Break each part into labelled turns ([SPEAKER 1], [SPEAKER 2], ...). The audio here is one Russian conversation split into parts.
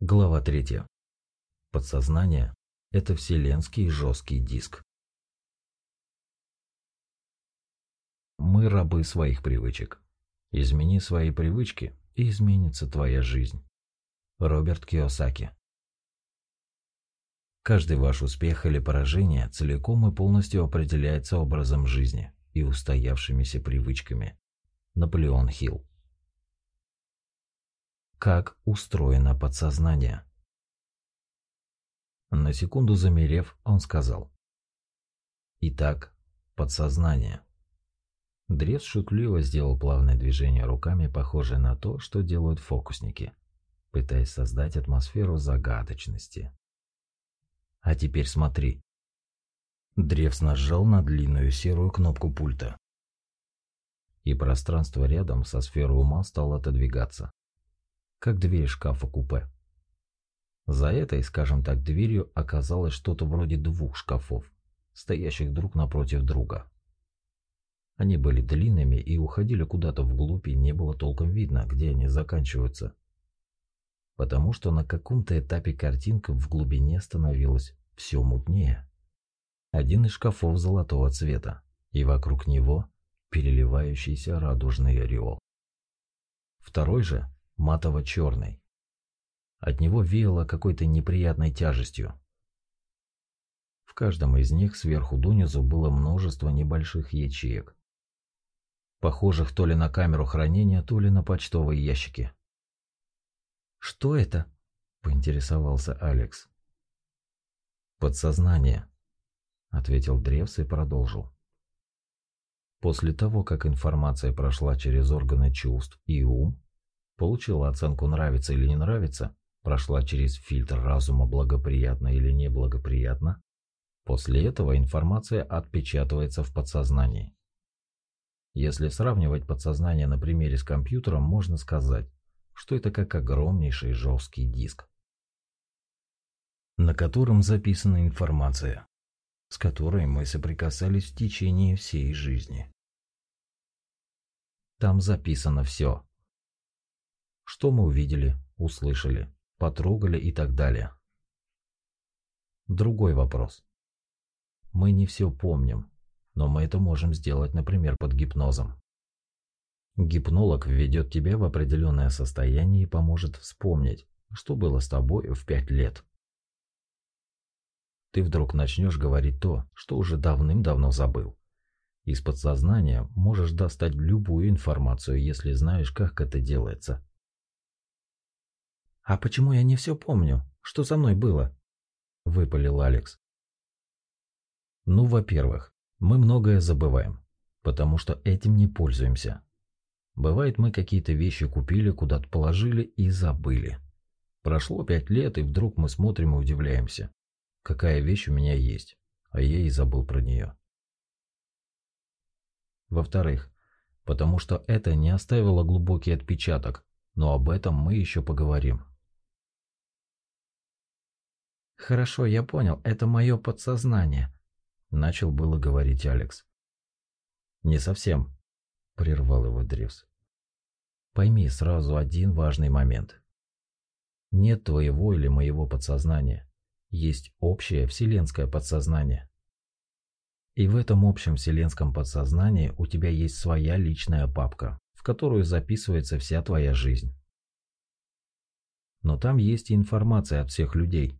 [SPEAKER 1] Глава 3. Подсознание – это вселенский жесткий диск. Мы рабы своих привычек. Измени свои привычки, и изменится твоя жизнь. Роберт Киосаки. Каждый ваш успех или поражение целиком и полностью определяется образом жизни и устоявшимися привычками. Наполеон Хилл. Как устроено подсознание? На секунду замерев, он сказал. Итак, подсознание. Древс шутливо сделал плавное движение руками, похожее на то, что делают фокусники, пытаясь создать атмосферу загадочности. А теперь смотри. Древс нажал на длинную серую кнопку пульта. И пространство рядом со сферой ума стало отодвигаться как дверь шкафа-купе. За этой, скажем так, дверью оказалось что-то вроде двух шкафов, стоящих друг напротив друга. Они были длинными и уходили куда-то вглубь, и не было толком видно, где они заканчиваются. Потому что на каком-то этапе картинка в глубине становилась все мутнее. Один из шкафов золотого цвета, и вокруг него переливающийся радужный ореол. Второй же матово-черный. От него веяло какой-то неприятной тяжестью. В каждом из них сверху донизу было множество небольших ячеек, похожих то ли на камеру хранения, то ли на почтовые ящики.
[SPEAKER 2] «Что это?» – поинтересовался Алекс.
[SPEAKER 1] «Подсознание», – ответил Древс и продолжил. После того, как информация прошла через органы чувств и ум, получила оценку «нравится» или «не нравится», прошла через фильтр разума «благоприятно» или «неблагоприятно», после этого информация отпечатывается в подсознании. Если сравнивать подсознание на примере с компьютером, можно сказать, что это как огромнейший жесткий диск, на котором записана информация, с которой мы соприкасались в течение всей жизни. Там записано все, что мы увидели, услышали, потрогали и так далее. Другой вопрос. Мы не все помним, но мы это можем сделать, например, под гипнозом. Гипнолог введет тебя в определенное состояние и поможет вспомнить, что было с тобой в пять лет. Ты вдруг начнешь говорить то, что уже давным-давно забыл. Из подсознания можешь достать любую информацию, если знаешь, как это делается.
[SPEAKER 2] «А почему я не все помню? Что со мной было?»
[SPEAKER 1] – выпалил Алекс. «Ну, во-первых, мы многое забываем, потому что этим не пользуемся. Бывает, мы какие-то вещи купили, куда-то положили и забыли. Прошло пять лет, и вдруг мы смотрим и удивляемся, какая вещь у меня есть, а я и забыл про нее. Во-вторых, потому что это не оставило глубокий отпечаток, но об этом мы еще поговорим.
[SPEAKER 2] «Хорошо, я понял, это мое подсознание», – начал было говорить Алекс.
[SPEAKER 1] «Не совсем», – прервал его Древс. «Пойми сразу один важный момент. Нет твоего или моего подсознания, есть общее вселенское подсознание. И в этом общем вселенском подсознании у тебя есть своя личная папка, в которую записывается вся твоя жизнь. Но там есть информация от всех людей,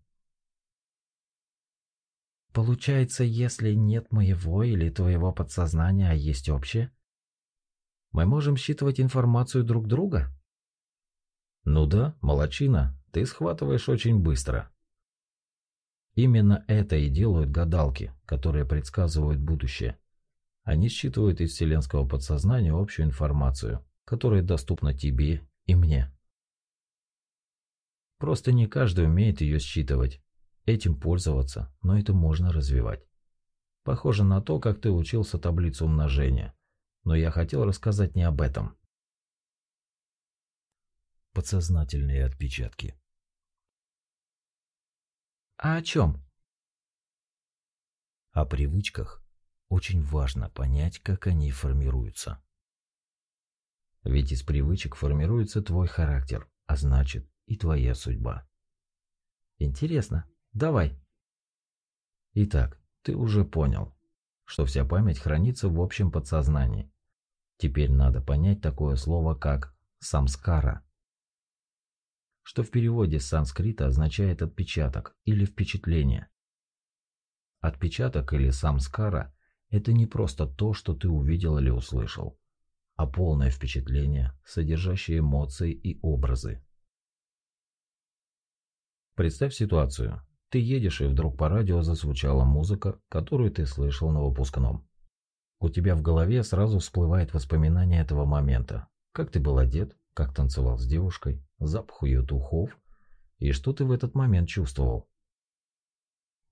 [SPEAKER 2] Получается, если нет моего или твоего подсознания, а есть общее, мы можем считывать информацию друг друга?
[SPEAKER 1] Ну да, молочина, ты схватываешь очень быстро. Именно это и делают гадалки, которые предсказывают будущее. Они считывают из вселенского подсознания общую информацию, которая доступна тебе и мне. Просто не каждый умеет ее считывать, этим пользоваться, но это можно развивать. Похоже на то, как ты учился таблицу умножения, но я хотел рассказать не об этом. Подсознательные отпечатки.
[SPEAKER 2] А о чем?
[SPEAKER 1] О привычках очень важно понять, как они формируются. Ведь из привычек формируется твой характер, а значит и твоя судьба.
[SPEAKER 2] Интересно. Давай.
[SPEAKER 1] Итак, ты уже понял, что вся память хранится в общем подсознании. Теперь надо понять такое слово, как самскара, что в переводе с санскрита означает отпечаток или впечатление. Отпечаток или самскара – это не просто то, что ты увидел или услышал, а полное впечатление, содержащее эмоции и образы. Представь ситуацию. Ты едешь, и вдруг по радио зазвучала музыка, которую ты слышал на выпускном. У тебя в голове сразу всплывает воспоминание этого момента. Как ты был одет, как танцевал с девушкой, запах ее духов и что ты в этот момент чувствовал.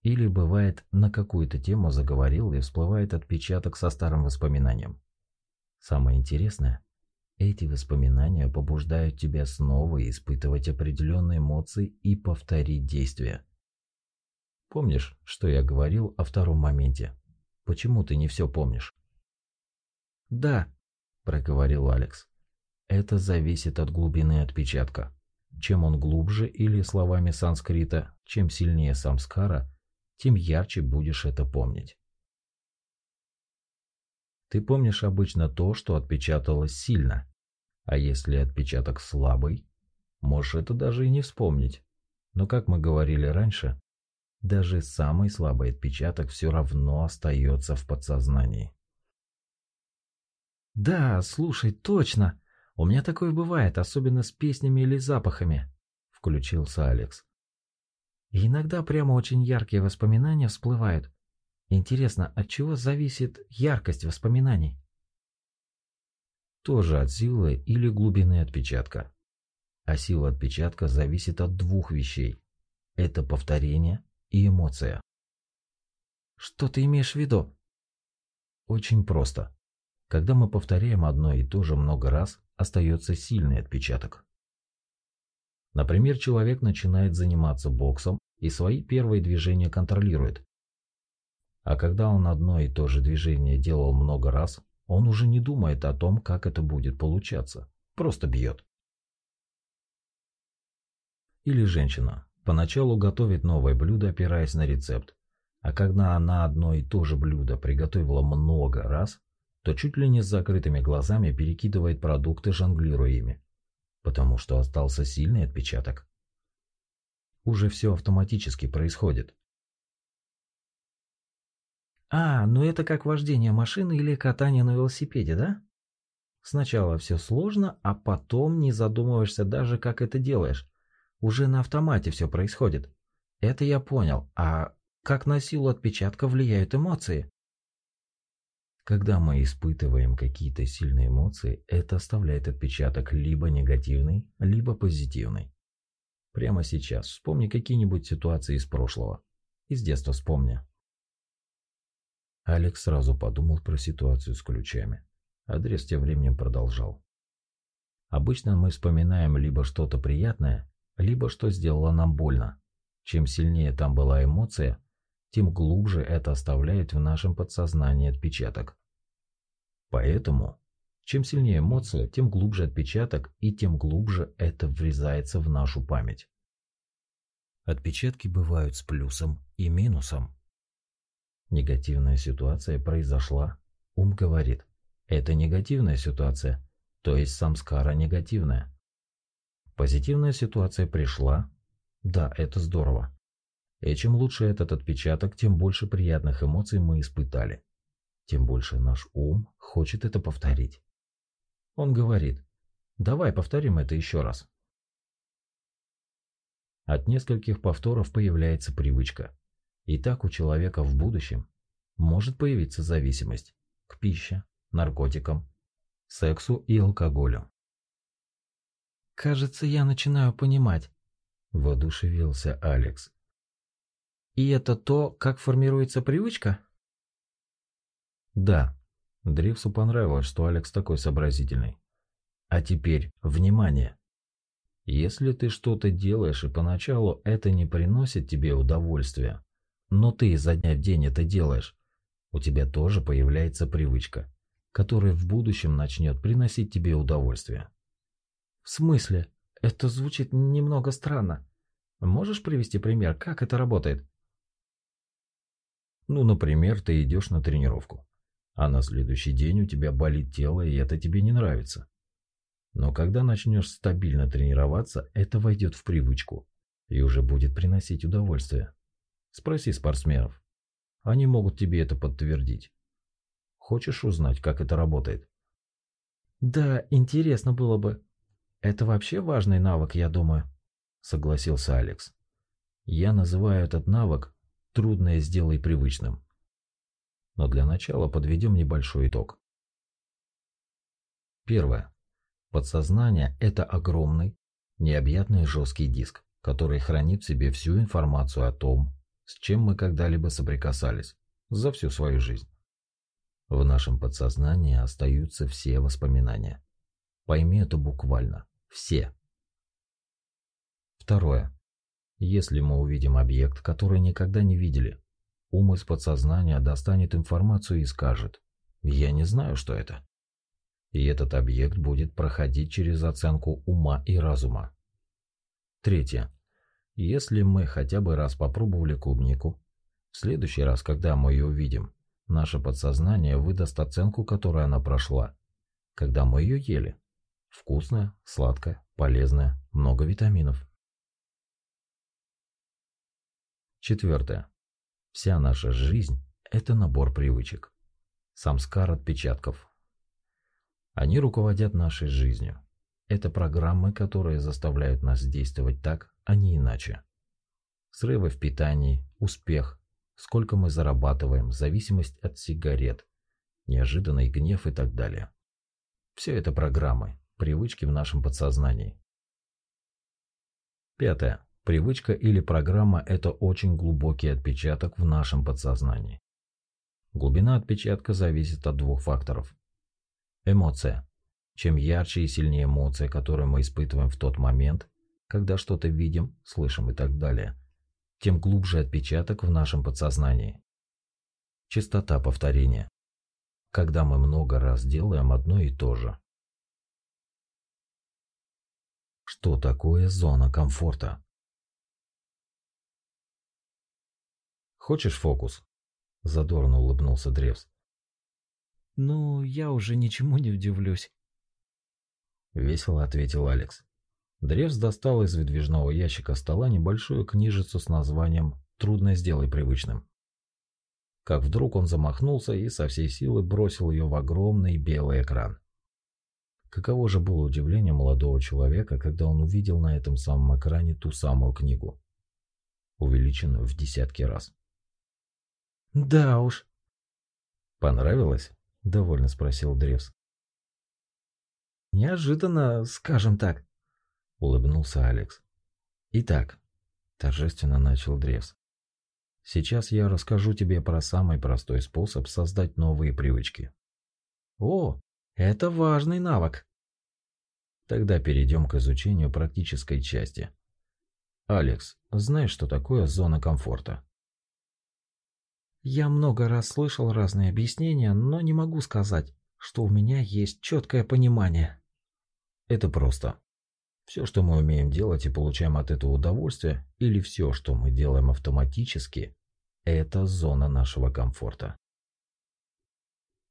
[SPEAKER 1] Или бывает, на какую-то тему заговорил и всплывает отпечаток со старым воспоминанием. Самое интересное, эти воспоминания побуждают тебя снова испытывать определенные эмоции и повторить действия. Помнишь, что я говорил о втором моменте? Почему ты не все помнишь?
[SPEAKER 2] Да, проговорил Алекс.
[SPEAKER 1] Это зависит от глубины отпечатка. Чем он глубже или словами санскрита, чем сильнее самскара, тем ярче будешь это помнить. Ты помнишь обычно то, что отпечаталось сильно, а если отпечаток слабый, можешь это даже и не вспомнить. Но как мы говорили раньше, даже самый слабый отпечаток все равно остается в подсознании.
[SPEAKER 2] «Да, слушай, точно. У меня такое бывает, особенно с песнями или запахами», — включился Алекс. И иногда прямо очень яркие воспоминания всплывают. Интересно, от чего зависит яркость воспоминаний?
[SPEAKER 1] Тоже от силы или глубины отпечатка. А сила отпечатка зависит от двух вещей. Это повторение и эмоция.
[SPEAKER 2] Что ты имеешь в виду?
[SPEAKER 1] Очень просто. Когда мы повторяем одно и то же много раз, остается сильный отпечаток. Например, человек начинает заниматься боксом и свои первые движения контролирует. А когда он одно и то же движение делал много раз, он уже не думает о том, как это будет получаться, просто бьет. Или женщина поначалу готовит новое блюдо, опираясь на рецепт, а когда она одно и то же блюдо приготовила много раз, то чуть ли не с закрытыми глазами перекидывает продукты, жонглируя ими, потому что остался сильный отпечаток. Уже все автоматически происходит.
[SPEAKER 2] А, ну это как вождение машины или катание на велосипеде, да? Сначала все сложно, а потом не задумываешься даже, как это делаешь. Уже на автомате все происходит. Это я понял. А как на силу отпечатка влияют эмоции?
[SPEAKER 1] Когда мы испытываем какие-то сильные эмоции, это оставляет отпечаток либо негативный, либо позитивный. Прямо сейчас вспомни какие-нибудь ситуации из прошлого. Из детства вспомни. Алекс сразу подумал про ситуацию с ключами. Адрес тем временем продолжал. Обычно мы вспоминаем либо что-то приятное, либо что сделало нам больно. Чем сильнее там была эмоция, тем глубже это оставляет в нашем подсознании отпечаток. Поэтому, чем сильнее эмоция, тем глубже отпечаток и тем глубже это врезается в нашу память. Отпечатки бывают с плюсом и минусом. Негативная ситуация произошла, ум говорит, это негативная ситуация, то есть самскара негативная. Позитивная ситуация пришла, да, это здорово. И чем лучше этот отпечаток, тем больше приятных эмоций мы испытали. Тем больше наш ум хочет это повторить. Он говорит, давай повторим это еще раз. От нескольких повторов появляется привычка. И так у человека в будущем может появиться зависимость к пище, наркотикам, сексу и алкоголю.
[SPEAKER 2] «Кажется, я начинаю понимать», – воодушевился Алекс. И это то, как формируется привычка?
[SPEAKER 1] Да. Древсу понравилось, что Алекс такой сообразительный. А теперь, внимание! Если ты что-то делаешь и поначалу это не приносит тебе удовольствия, но ты изо дня в день это делаешь, у тебя тоже появляется привычка, которая в будущем начнет приносить тебе удовольствие.
[SPEAKER 2] В смысле? Это звучит немного странно. Можешь привести пример, как это работает?
[SPEAKER 1] Ну, например, ты идешь на тренировку, а на следующий день у тебя болит тело, и это тебе не нравится. Но когда начнешь стабильно тренироваться, это войдет в привычку и уже будет приносить удовольствие. Спроси спортсменов. Они могут тебе это подтвердить. Хочешь узнать, как это работает?
[SPEAKER 2] Да, интересно было бы. Это вообще важный навык, я думаю, согласился Алекс. Я называю этот навык «трудное сделай привычным». Но для начала подведем небольшой итог. Первое. Подсознание – это огромный, необъятный жесткий диск, который хранит в себе всю информацию о том, с чем мы когда-либо соприкасались за всю свою жизнь. В нашем подсознании остаются все воспоминания. Пойми это буквально. Все. Второе. Если мы увидим объект, который никогда не видели, ум из подсознания достанет информацию и скажет «Я не знаю, что это». И этот объект будет проходить через оценку ума и разума. Третье. Если мы хотя бы раз попробовали клубнику, в следующий раз, когда мы ее увидим, Наше подсознание выдаст оценку, которую она прошла, когда мы ее ели. Вкусная, сладкая, полезная, много витаминов. Четвертое. Вся наша жизнь – это набор привычек. Самскар отпечатков. Они руководят нашей жизнью. Это программы, которые заставляют нас действовать так, а не иначе. Срывы в питании, успех, сколько мы зарабатываем, зависимость от сигарет, неожиданный гнев и так далее. Все это программы, привычки в нашем подсознании. Пятое. Привычка или программа – это очень глубокий отпечаток в нашем подсознании. Глубина отпечатка зависит от двух факторов. Эмоция. Чем ярче и сильнее эмоция, которую мы испытываем в тот момент, когда что-то видим, слышим и так далее – тем глубже отпечаток в нашем подсознании. Частота повторения. Когда мы много раз делаем одно и то же. Что такое зона комфорта? Хочешь фокус? Задорно улыбнулся Древс. Ну, я уже ничему не удивлюсь.
[SPEAKER 1] Весело ответил Алекс. Древс достал из выдвижного ящика стола небольшую книжицу с названием «Трудно сделай привычным». Как вдруг он замахнулся и со всей силы бросил ее в огромный белый экран. Каково же было удивление молодого человека, когда он увидел на этом самом экране ту самую книгу, увеличенную в десятки раз.
[SPEAKER 2] «Да уж».
[SPEAKER 1] «Понравилось?» – довольно спросил Древс.
[SPEAKER 2] «Неожиданно, скажем так», —
[SPEAKER 1] улыбнулся Алекс. «Итак», — торжественно начал Древс, — «сейчас я расскажу тебе про самый простой способ создать новые привычки».
[SPEAKER 2] «О, это важный навык».
[SPEAKER 1] Тогда перейдем к изучению практической части. Алекс, знаешь, что такое зона комфорта?
[SPEAKER 2] Я много раз слышал разные объяснения, но не могу сказать, что у меня есть четкое понимание.
[SPEAKER 1] Это просто. Все, что мы умеем делать и получаем от этого удовольствие, или все, что мы делаем автоматически, это зона нашего комфорта.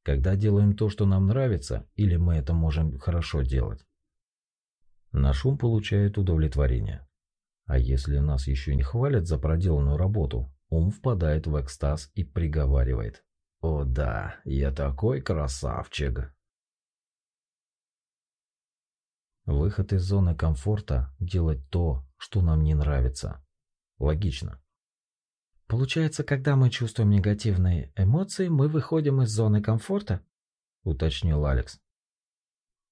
[SPEAKER 1] Когда делаем то, что нам нравится, или мы это можем хорошо делать, наш ум получает удовлетворение. А если нас еще не хвалят за проделанную работу, ум впадает в экстаз и приговаривает. «О да, я такой красавчик!» Выход из зоны комфорта – делать то, что нам не нравится. Логично.
[SPEAKER 2] Получается, когда мы чувствуем негативные эмоции, мы выходим из зоны комфорта?
[SPEAKER 1] Уточнил Алекс.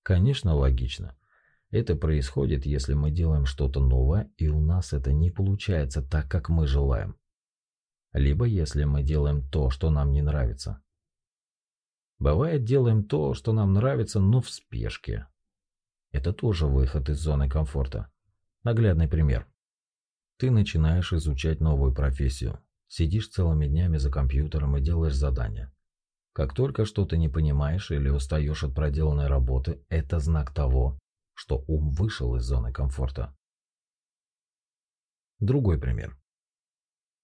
[SPEAKER 1] Конечно, логично. Это происходит, если мы делаем что-то новое, и у нас это не получается так, как мы желаем. Либо если мы делаем то, что нам не нравится. Бывает, делаем то, что нам нравится, но в спешке, это тоже выход из зоны комфорта. Наглядный пример. Ты начинаешь изучать новую профессию. Сидишь целыми днями за компьютером и делаешь задания. Как только что-то не понимаешь или устаешь от проделанной работы, это знак того, что ум вышел из зоны комфорта. Другой пример.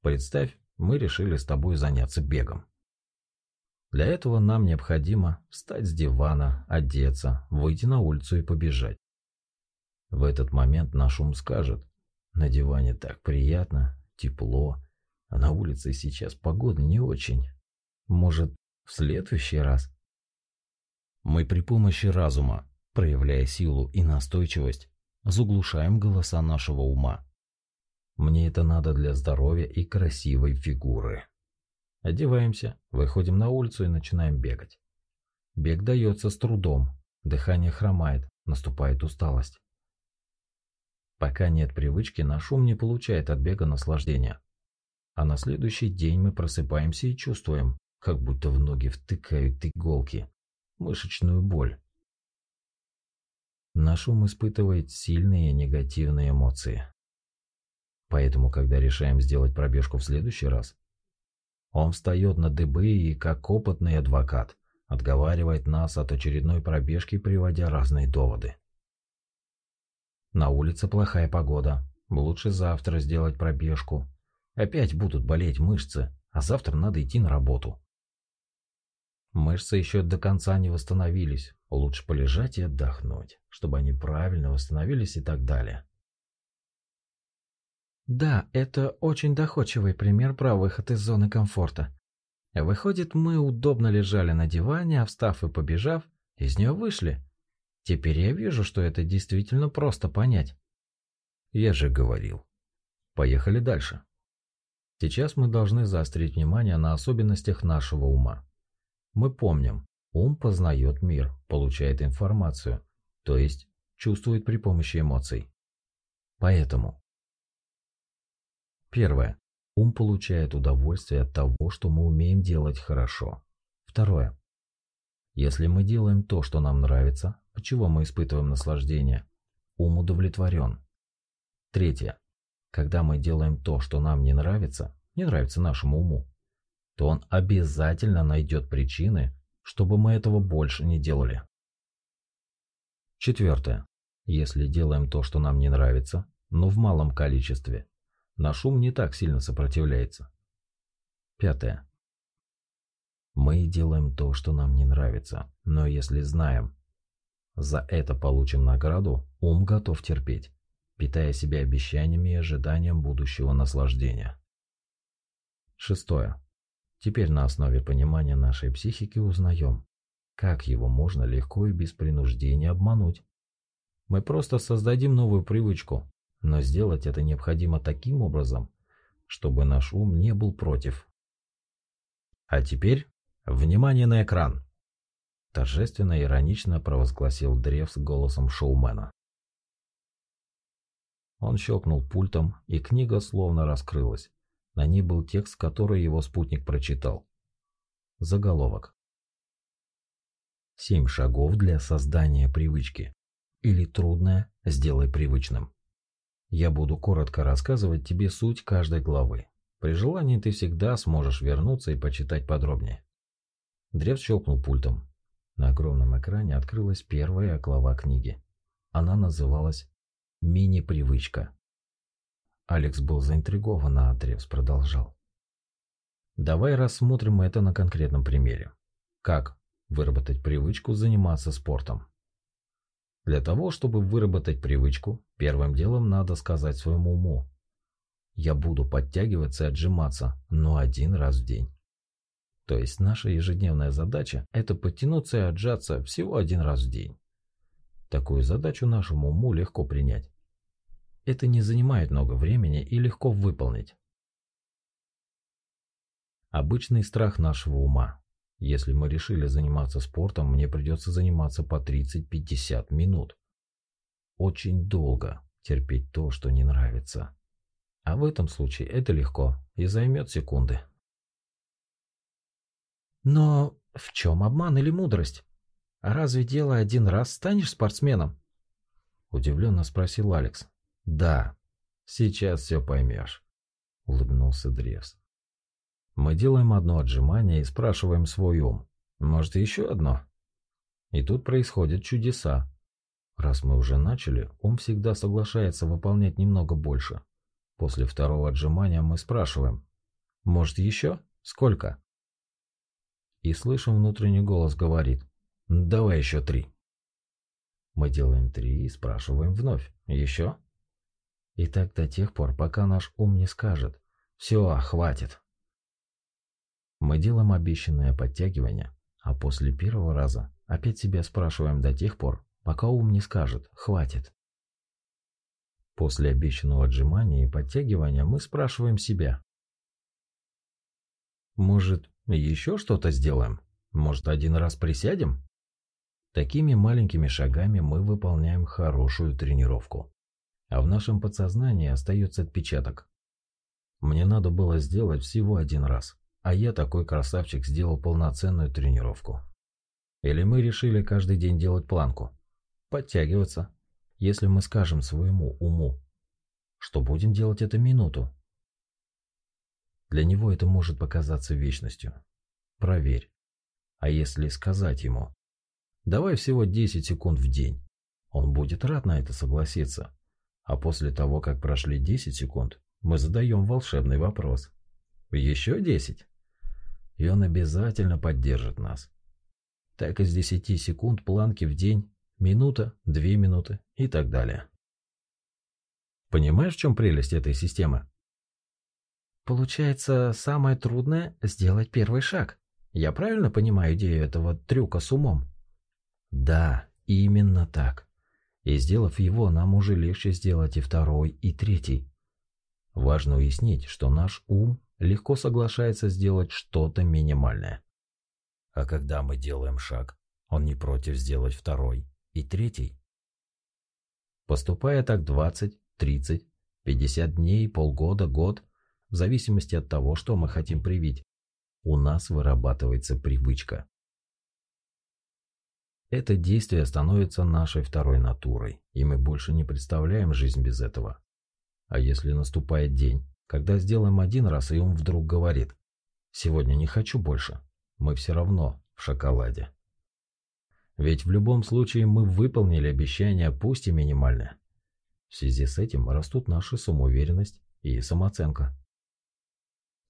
[SPEAKER 1] Представь, мы решили с тобой заняться бегом. Для этого нам необходимо встать с дивана, одеться, выйти на улицу и побежать. В этот момент наш ум скажет, на диване так приятно, тепло, а на улице сейчас погода не очень. Может, в следующий раз? Мы при помощи разума, проявляя силу и настойчивость, заглушаем голоса нашего ума. Мне это надо для здоровья и красивой фигуры. Одеваемся, выходим на улицу и начинаем бегать. Бег дается с трудом, дыхание хромает, наступает усталость. Пока нет привычки, наш ум не получает от бега наслаждения. А на следующий день мы просыпаемся и чувствуем, как будто в ноги втыкают иголки, мышечную боль. Наш ум испытывает сильные негативные эмоции. Поэтому, когда решаем сделать пробежку в следующий раз, он встает на дыбы и, как опытный адвокат, отговаривает нас от очередной пробежки, приводя разные доводы. На улице плохая погода. Лучше завтра сделать пробежку. Опять будут болеть мышцы, а завтра надо идти на работу. Мышцы еще до конца не восстановились. Лучше полежать и отдохнуть, чтобы они правильно восстановились и так далее.
[SPEAKER 2] Да, это очень доходчивый пример про выход из зоны комфорта. Выходит, мы удобно лежали на диване, а встав и побежав, из нее вышли. Теперь я вижу, что это действительно просто понять.
[SPEAKER 1] Я же говорил. Поехали дальше. Сейчас мы должны заострить внимание на особенностях нашего ума. Мы помним, ум познает мир, получает информацию, то есть чувствует при помощи эмоций. Поэтому. Первое. Ум получает удовольствие от того, что мы умеем делать хорошо. Второе. Если мы делаем то, что нам нравится, от чего мы испытываем наслаждение? Ум удовлетворен. Третье. Когда мы делаем то, что нам не нравится, не нравится нашему уму, то он обязательно найдет причины, чтобы мы этого больше не делали. Четвертое. Если делаем то, что нам не нравится, но в малом количестве, наш ум не так сильно сопротивляется. Пятое. Мы делаем то, что нам не нравится, но если знаем, за это получим награду, ум готов терпеть, питая себя обещаниями и ожиданием будущего наслаждения. Шестое. Теперь на основе понимания нашей психики узнаем, как его можно легко и без принуждения обмануть. Мы просто создадим новую привычку, но сделать это необходимо таким образом, чтобы наш ум не был против. А теперь, внимание на экран! Торжественно и иронично провозгласил Древс голосом шоумена. Он щелкнул пультом, и книга словно раскрылась. На ней был текст, который его спутник прочитал. Заголовок. Семь шагов для создания привычки. Или трудное сделай привычным. Я буду коротко рассказывать тебе суть каждой главы. При желании ты всегда сможешь вернуться и почитать подробнее. Древ щелкнул пультом. На огромном экране открылась первая глава книги. Она называлась «Мини-привычка». Алекс был заинтригован, а Древс продолжал. Давай рассмотрим это на конкретном примере. Как выработать привычку заниматься спортом? Для того, чтобы выработать привычку, первым делом надо сказать своему уму. Я буду подтягиваться и отжиматься, но один раз в день. То есть наша ежедневная задача – это подтянуться и отжаться всего один раз в день. Такую задачу нашему уму легко принять. Это не занимает много времени и легко выполнить. Обычный страх нашего ума. Если мы решили заниматься спортом, мне придется заниматься по 30-50 минут. Очень долго терпеть то, что не нравится. А в этом случае это легко и займет секунды.
[SPEAKER 2] Но в чем обман или мудрость? Разве дело один раз станешь спортсменом?
[SPEAKER 1] Удивленно спросил Алекс. Да, сейчас все поймешь, улыбнулся Древс. Мы делаем одно отжимание и спрашиваем свой ум. Может, еще одно? И тут происходят чудеса. Раз мы уже начали, ум всегда соглашается выполнять немного больше. После второго отжимания мы спрашиваем, может еще? Сколько? И слышим внутренний голос говорит, давай еще три. Мы делаем три и спрашиваем вновь, еще? И так до тех пор, пока наш ум не скажет, все, хватит. Мы делаем обещанное подтягивание, а после первого раза опять себя спрашиваем до тех пор, пока ум не скажет «хватит». После обещанного отжимания и подтягивания мы спрашиваем себя. Может, еще что-то сделаем? Может, один раз присядем? Такими маленькими шагами мы выполняем хорошую тренировку. А в нашем подсознании остается отпечаток. Мне надо было сделать всего один раз. А я такой красавчик сделал полноценную тренировку. Или мы решили каждый день делать планку. Подтягиваться. Если мы скажем своему уму, что будем делать это минуту. Для него это может показаться вечностью. Проверь. А если сказать ему, давай всего 10 секунд в день, он будет рад на это согласиться. А после того, как прошли 10 секунд, мы задаем волшебный вопрос. Еще 10? и он обязательно поддержит нас. Так из 10 секунд планки в день, минута, 2 минуты и так далее. Понимаешь, в чем прелесть этой системы?
[SPEAKER 2] Получается, самое трудное – сделать первый шаг. Я правильно понимаю идею этого трюка с умом?
[SPEAKER 1] Да, именно так. И сделав его, нам уже легче сделать и второй, и третий. Важно уяснить, что наш ум легко соглашается сделать что-то минимальное. А когда мы делаем шаг, он не против сделать второй и третий. Поступая так 20, 30, 50 дней, полгода, год, в зависимости от того, что мы хотим привить, у нас вырабатывается привычка. Это действие становится нашей второй натурой, и мы больше не представляем жизнь без этого. А если наступает день, когда сделаем один раз, и он вдруг говорит, «Сегодня не хочу больше, мы все равно в шоколаде». Ведь в любом случае мы выполнили обещание, пусть и минимальное. В связи с этим растут наша самоуверенность и самооценка.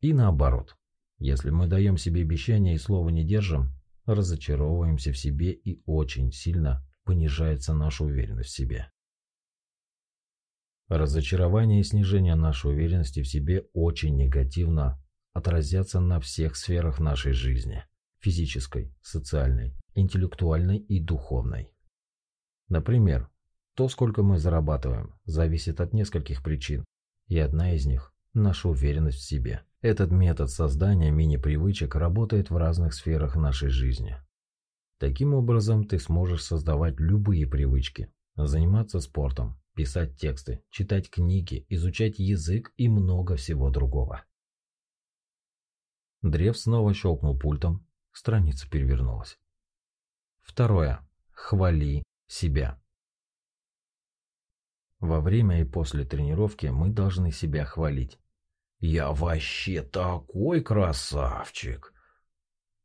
[SPEAKER 1] И наоборот, если мы даем себе обещание и слова не держим, разочаровываемся в себе и очень сильно понижается наша уверенность в себе. Разочарование и снижение нашей уверенности в себе очень негативно отразятся на всех сферах нашей жизни – физической, социальной, интеллектуальной и духовной. Например, то, сколько мы зарабатываем, зависит от нескольких причин, и одна из них – наша уверенность в себе. Этот метод создания мини-привычек работает в разных сферах нашей жизни. Таким образом, ты сможешь создавать любые привычки, заниматься спортом, писать тексты, читать книги, изучать язык и много всего другого. Древ снова щелкнул пультом, страница перевернулась. Второе. Хвали себя. Во время и после тренировки мы должны себя хвалить. «Я вообще такой красавчик!»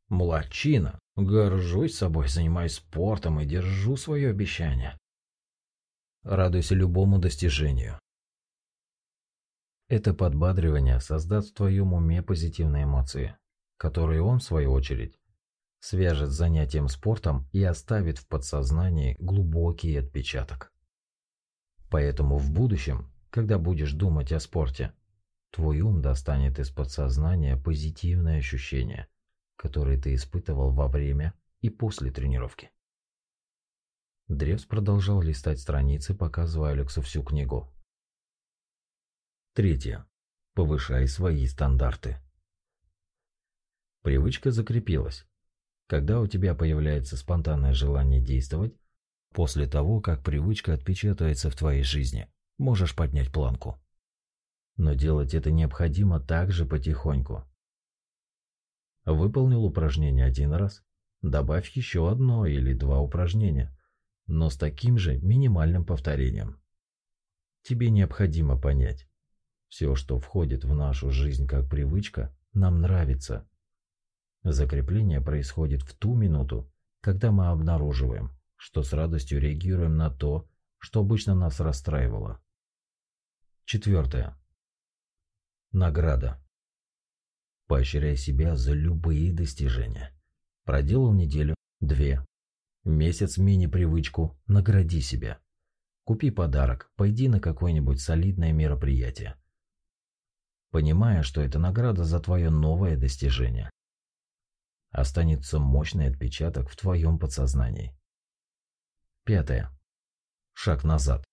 [SPEAKER 1] «Молодчина! Горжусь собой, занимаюсь спортом и держу свое обещание. Радуйся любому достижению. Это подбадривание создаст в твоем уме позитивные эмоции, которые он, в свою очередь, свяжет с занятием спортом и оставит в подсознании глубокий отпечаток. Поэтому в будущем, когда будешь думать о спорте, твой ум достанет из подсознания позитивные ощущения, которые ты испытывал во время и после тренировки. Древс продолжал листать страницы, показывая Алексу всю книгу. Третье. Повышай свои стандарты. Привычка закрепилась. Когда у тебя появляется спонтанное желание действовать, после того, как привычка отпечатается в твоей жизни, можешь поднять планку. Но делать это необходимо также потихоньку. Выполнил упражнение один раз, добавь еще одно или два упражнения но с таким же минимальным повторением. Тебе необходимо понять, все, что входит в нашу жизнь как привычка, нам нравится. Закрепление происходит в ту минуту, когда мы обнаруживаем, что с радостью реагируем на то, что обычно нас расстраивало. Четвертое. Награда. Поощряй себя за любые достижения. Проделал неделю, две. Месяц мини-привычку, награди себя. Купи подарок, пойди на какое-нибудь солидное мероприятие. Понимая, что это награда за твое новое достижение. Останется мощный отпечаток в твоем подсознании. Пятое. Шаг назад.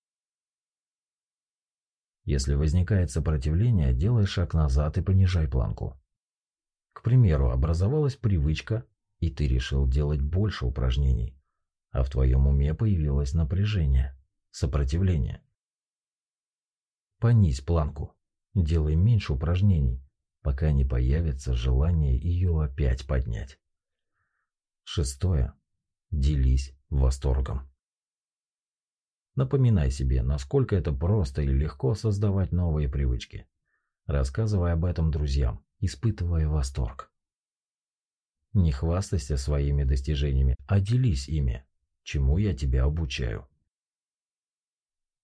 [SPEAKER 1] Если возникает сопротивление, делай шаг назад и понижай планку. К примеру, образовалась привычка, и ты решил делать больше упражнений, а в твоем уме появилось напряжение, сопротивление. Понизь планку, делай меньше упражнений, пока не появится желание ее опять поднять. Шестое. Делись восторгом. Напоминай себе, насколько это просто и легко создавать новые привычки. Рассказывай об этом друзьям, испытывая восторг. Не хвастайся своими достижениями, а делись ими, чему я тебя обучаю.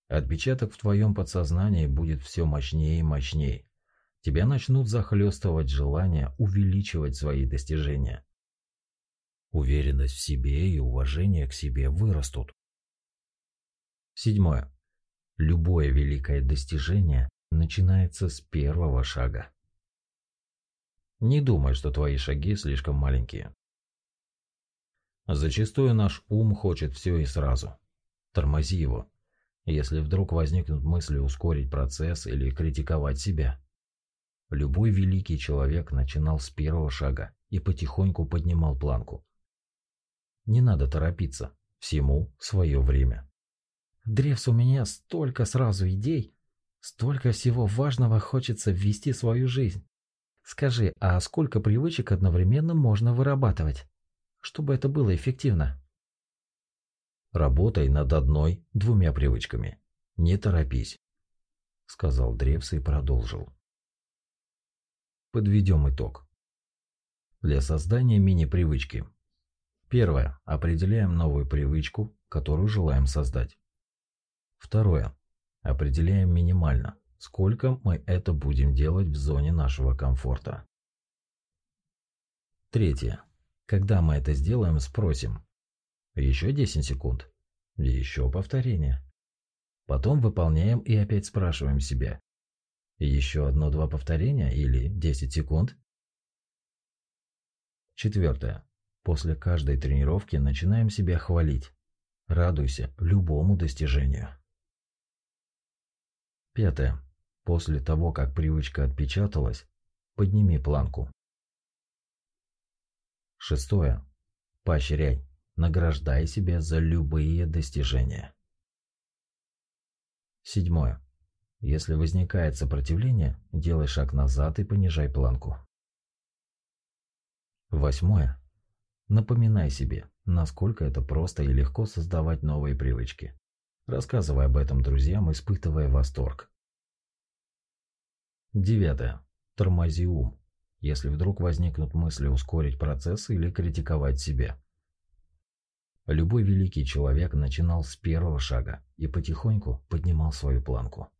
[SPEAKER 1] Отпечаток в твоем подсознании будет все мощнее и мощнее. Тебя начнут захлестывать желание увеличивать свои достижения. Уверенность в себе и уважение к себе вырастут. Седьмое. Любое великое достижение начинается с первого шага. Не думай, что твои шаги слишком маленькие. Зачастую наш ум хочет все и сразу. Тормози его, если вдруг возникнут мысли ускорить процесс или критиковать себя. Любой великий человек начинал с первого шага и потихоньку поднимал планку. Не надо торопиться, всему свое время.
[SPEAKER 2] Древс, у меня столько сразу идей, столько всего важного хочется ввести в свою жизнь. Скажи, а сколько привычек одновременно можно вырабатывать, чтобы это было эффективно?
[SPEAKER 1] Работай над одной, двумя привычками. Не торопись, сказал Древс и продолжил. Подведем итог. Для создания мини-привычки. Первое. Определяем новую привычку, которую желаем создать. Второе. Определяем минимально, сколько мы это будем делать в зоне нашего комфорта. Третье. Когда мы это сделаем, спросим. Еще 10 секунд. Еще повторение. Потом выполняем и опять спрашиваем себя. Еще одно-два повторения или 10 секунд? Четвертое. После каждой тренировки начинаем себя хвалить. Радуйся любому достижению. Пятое. После того, как привычка отпечаталась, подними планку. Шестое. Поощряй, награждай себя за любые достижения. Седьмое. Если возникает сопротивление, делай шаг назад и понижай планку. Восьмое. Напоминай себе, насколько это просто и легко создавать новые привычки. Рассказывай об этом друзьям, испытывая восторг. Девятое. Тормози ум, если вдруг возникнут мысли ускорить процесс или критиковать себя. Любой великий человек начинал с первого шага и потихоньку поднимал свою планку.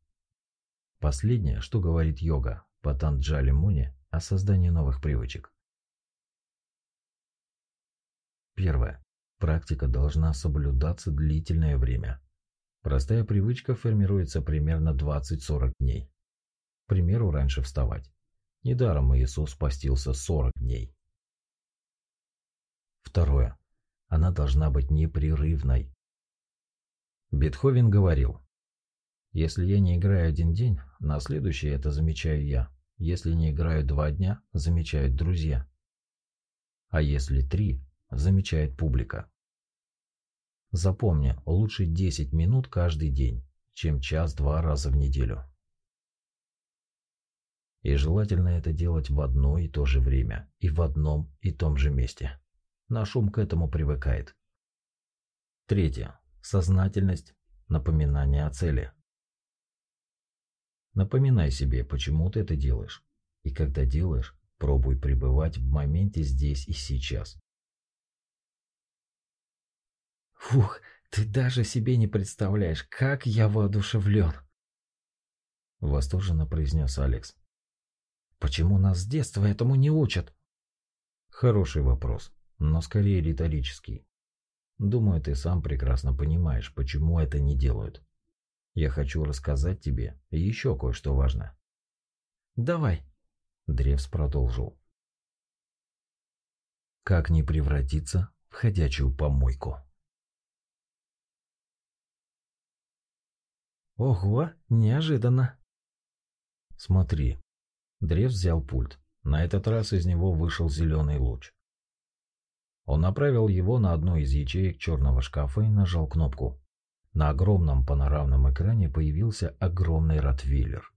[SPEAKER 1] Последнее, что говорит йога Патанджали Муни о создании новых привычек. Первое. Практика должна соблюдаться длительное время. Простая привычка формируется примерно 20-40 дней. К примеру, раньше вставать. Недаром Иисус постился 40 дней. Второе. Она должна быть непрерывной. Бетховен говорил, «Если я не играю один день, на следующий это замечаю я. Если не играю два дня, замечают друзья. А если три, замечает публика. Запомни, лучше 10 минут каждый день, чем час-два раза в неделю. И желательно это делать в одно и то же время и в одном и том же месте. Наш ум к этому привыкает. Третье. Сознательность, напоминание о цели. Напоминай себе, почему ты это делаешь. И когда делаешь, пробуй пребывать в моменте здесь и сейчас.
[SPEAKER 2] Фух, ты даже себе не представляешь, как я воодушевлен.
[SPEAKER 1] Восторженно произнес Алекс.
[SPEAKER 2] Почему нас с детства этому не учат?
[SPEAKER 1] Хороший вопрос, но скорее риторический. Думаю, ты сам прекрасно понимаешь, почему это не делают. Я хочу рассказать тебе еще кое-что важное.
[SPEAKER 2] Давай.
[SPEAKER 1] Древс продолжил. Как не превратиться в ходячую помойку?
[SPEAKER 2] Ого, неожиданно.
[SPEAKER 1] Смотри. Древс взял пульт. На этот раз из него вышел зеленый луч. Он направил его на одну из ячеек черного шкафа и нажал кнопку. На огромном панорамном экране появился огромный ротвейлер.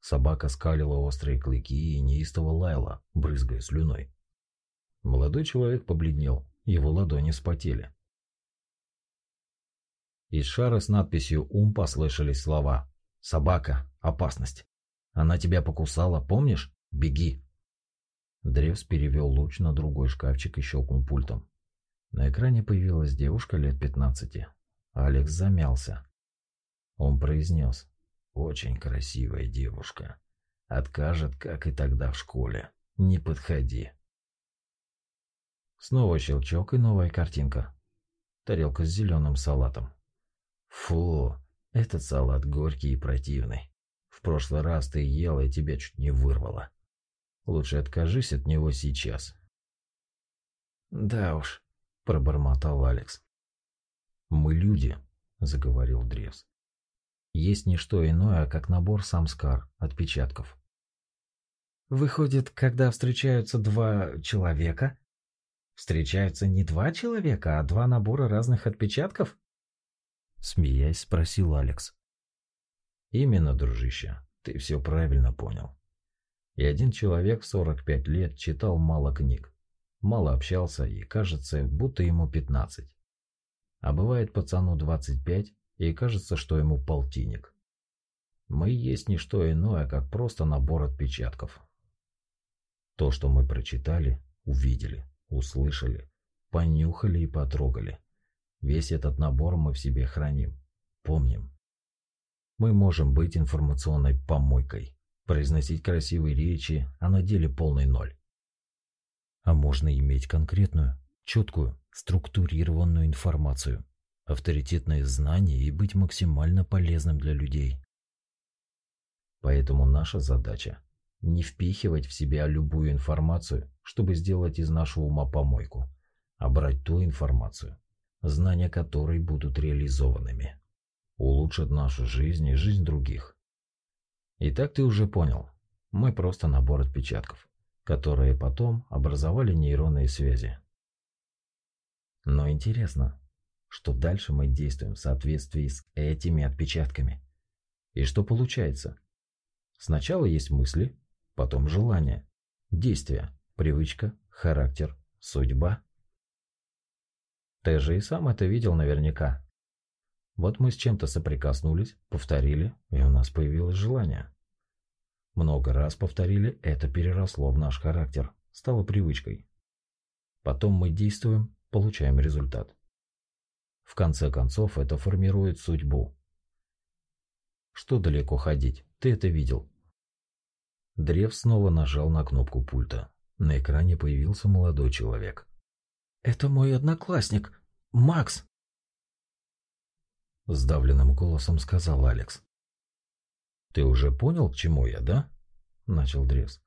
[SPEAKER 1] Собака скалила острые клыки и неистово лаяла, брызгая слюной. Молодой человек побледнел, его ладони вспотели. Из шара с надписью «Ум» послышались слова «Собака, опасность! Она тебя покусала, помнишь? Беги!» Древс перевел луч на другой шкафчик и щелкнул пультом. На экране появилась девушка лет пятнадцати. Алекс замялся. Он произнес. «Очень красивая девушка. Откажет, как и тогда в школе. Не подходи». Снова щелчок и новая картинка. Тарелка с зеленым салатом. Фу, этот салат горький и противный. В прошлый раз ты ела и тебя чуть не вырвало. Лучше откажись от него сейчас.
[SPEAKER 2] Да уж, пробормотал Алекс.
[SPEAKER 1] Мы люди, заговорил Древс. Есть не что иное, как набор самскар, отпечатков.
[SPEAKER 2] Выходит, когда встречаются два человека, Встречаются не два человека, а два набора разных отпечатков?
[SPEAKER 1] Смеясь, спросил Алекс. Именно, дружище, ты все правильно понял. И один человек в 45 лет читал мало книг, мало общался и, кажется, будто ему 15. А бывает пацану 25 и кажется, что ему полтинник. Мы есть не что иное, как просто набор отпечатков. То, что мы прочитали, увидели, услышали, понюхали и потрогали. Весь этот набор мы в себе храним, помним. Мы можем быть информационной помойкой, произносить красивые речи, а на деле полный ноль. А можно иметь конкретную, четкую, структурированную информацию, авторитетное знание и быть максимально полезным для людей. Поэтому наша задача не впихивать в себя любую информацию, чтобы сделать из нашего ума помойку, а брать ту информацию, знания которой будут реализованными, улучшат нашу жизнь и жизнь других. И так ты уже понял, мы просто набор отпечатков, которые потом образовали нейронные связи. Но интересно, что дальше мы действуем в соответствии с этими отпечатками. И что получается? Сначала есть мысли, потом желание, действие, привычка, характер, судьба. Ты же и сам это видел наверняка. Вот мы с чем-то соприкоснулись, повторили, и у нас появилось желание. Много раз повторили, это переросло в наш характер, стало привычкой. Потом мы действуем, получаем результат. В конце концов, это формирует судьбу. Что далеко ходить, ты это видел, Древ снова нажал на кнопку пульта. На экране появился молодой человек.
[SPEAKER 2] «Это мой одноклассник, Макс!»
[SPEAKER 1] Сдавленным голосом сказал Алекс. «Ты уже понял, к чему я, да?» Начал Древс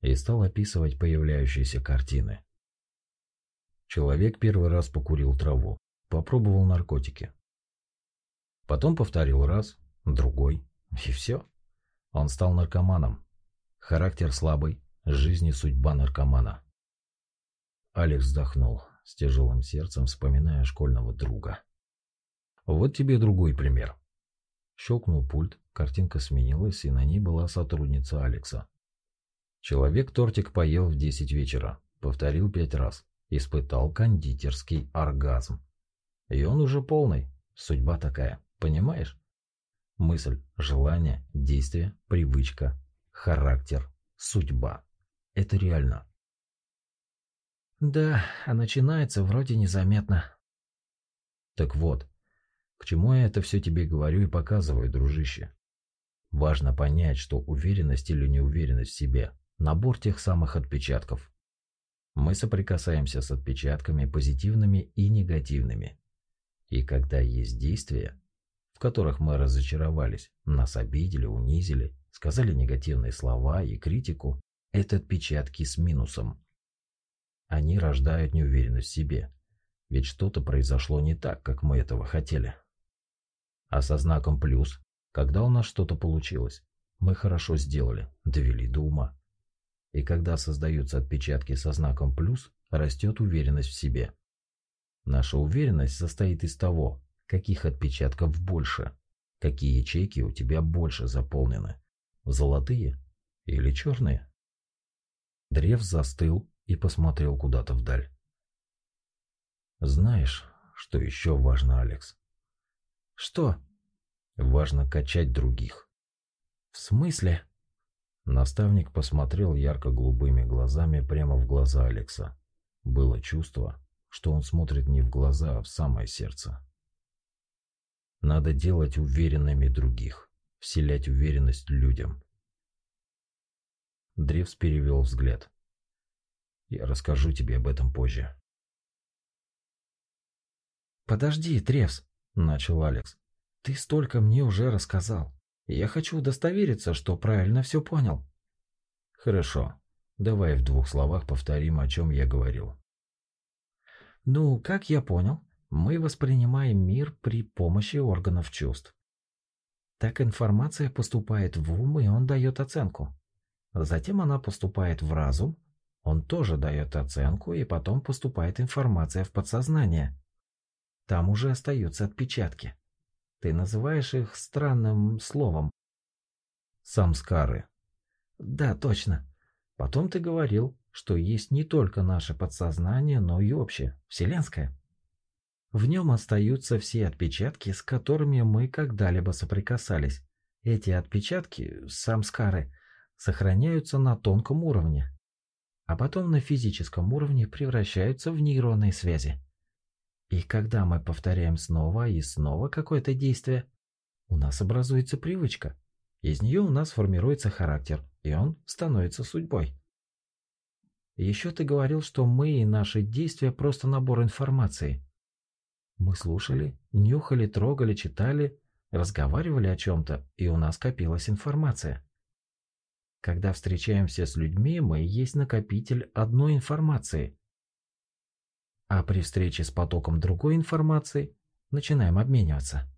[SPEAKER 1] и стал описывать появляющиеся картины. Человек первый раз покурил траву, попробовал наркотики. Потом повторил раз, другой, и все. Он стал наркоманом, Характер слабый, жизнь и судьба наркомана. Алекс вздохнул, с тяжелым сердцем вспоминая школьного друга. Вот тебе другой пример. Щелкнул пульт, картинка сменилась, и на ней была сотрудница Алекса. Человек тортик поел в десять вечера, повторил пять раз, испытал кондитерский оргазм. И он уже полный, судьба такая, понимаешь? Мысль, желание, действие, привычка, характер, судьба. Это реально.
[SPEAKER 2] Да, а начинается вроде незаметно.
[SPEAKER 1] Так вот, к чему я это все тебе говорю и показываю, дружище? Важно понять, что уверенность или неуверенность в себе – набор тех самых отпечатков. Мы соприкасаемся с отпечатками позитивными и негативными. И когда есть действия, в которых мы разочаровались, нас обидели, унизили, сказали негативные слова и критику, это отпечатки с минусом. Они рождают неуверенность в себе, ведь что-то произошло не так, как мы этого хотели. А со знаком плюс, когда у нас что-то получилось, мы хорошо сделали, довели до ума. И когда создаются отпечатки со знаком плюс, растет уверенность в себе. Наша уверенность состоит из того, каких отпечатков больше, какие ячейки у тебя больше заполнены, золотые или черные. Древ застыл и посмотрел куда-то вдаль. Знаешь, что еще важно, Алекс?
[SPEAKER 2] Что?
[SPEAKER 1] Важно качать других.
[SPEAKER 2] В смысле?
[SPEAKER 1] Наставник посмотрел ярко-голубыми глазами прямо в глаза Алекса. Было чувство, что он смотрит не в глаза, а в самое сердце. Надо делать уверенными других, вселять уверенность людям. Древс перевел взгляд. Я расскажу тебе об этом позже.
[SPEAKER 2] «Подожди, Древс», — начал Алекс. «Ты столько мне уже рассказал. Я хочу удостовериться, что правильно все понял».
[SPEAKER 1] «Хорошо. Давай в двух словах повторим, о чем я говорил».
[SPEAKER 2] «Ну, как я понял, мы воспринимаем мир при помощи органов чувств. Так информация поступает в ум, и он дает оценку. Затем она поступает в разум, он тоже дает оценку, и потом поступает информация в подсознание. Там уже остаются отпечатки. Ты называешь их странным словом.
[SPEAKER 1] Самскары.
[SPEAKER 2] Да, точно. Потом ты говорил, что есть не только наше подсознание, но и общее, вселенское. В нем остаются все отпечатки, с которыми мы когда-либо соприкасались. Эти отпечатки, самскары, сохраняются на тонком уровне, а потом на физическом уровне превращаются в нейронные связи. И когда мы повторяем снова и снова какое-то действие, у нас образуется привычка. Из нее у нас формируется характер, и он становится судьбой. Еще ты говорил, что мы и наши действия просто набор информации. Мы слушали, нюхали, трогали, читали, разговаривали о чем-то, и у нас копилась информация. Когда встречаемся с людьми, мы есть накопитель одной информации. А при встрече с потоком другой информации начинаем обмениваться.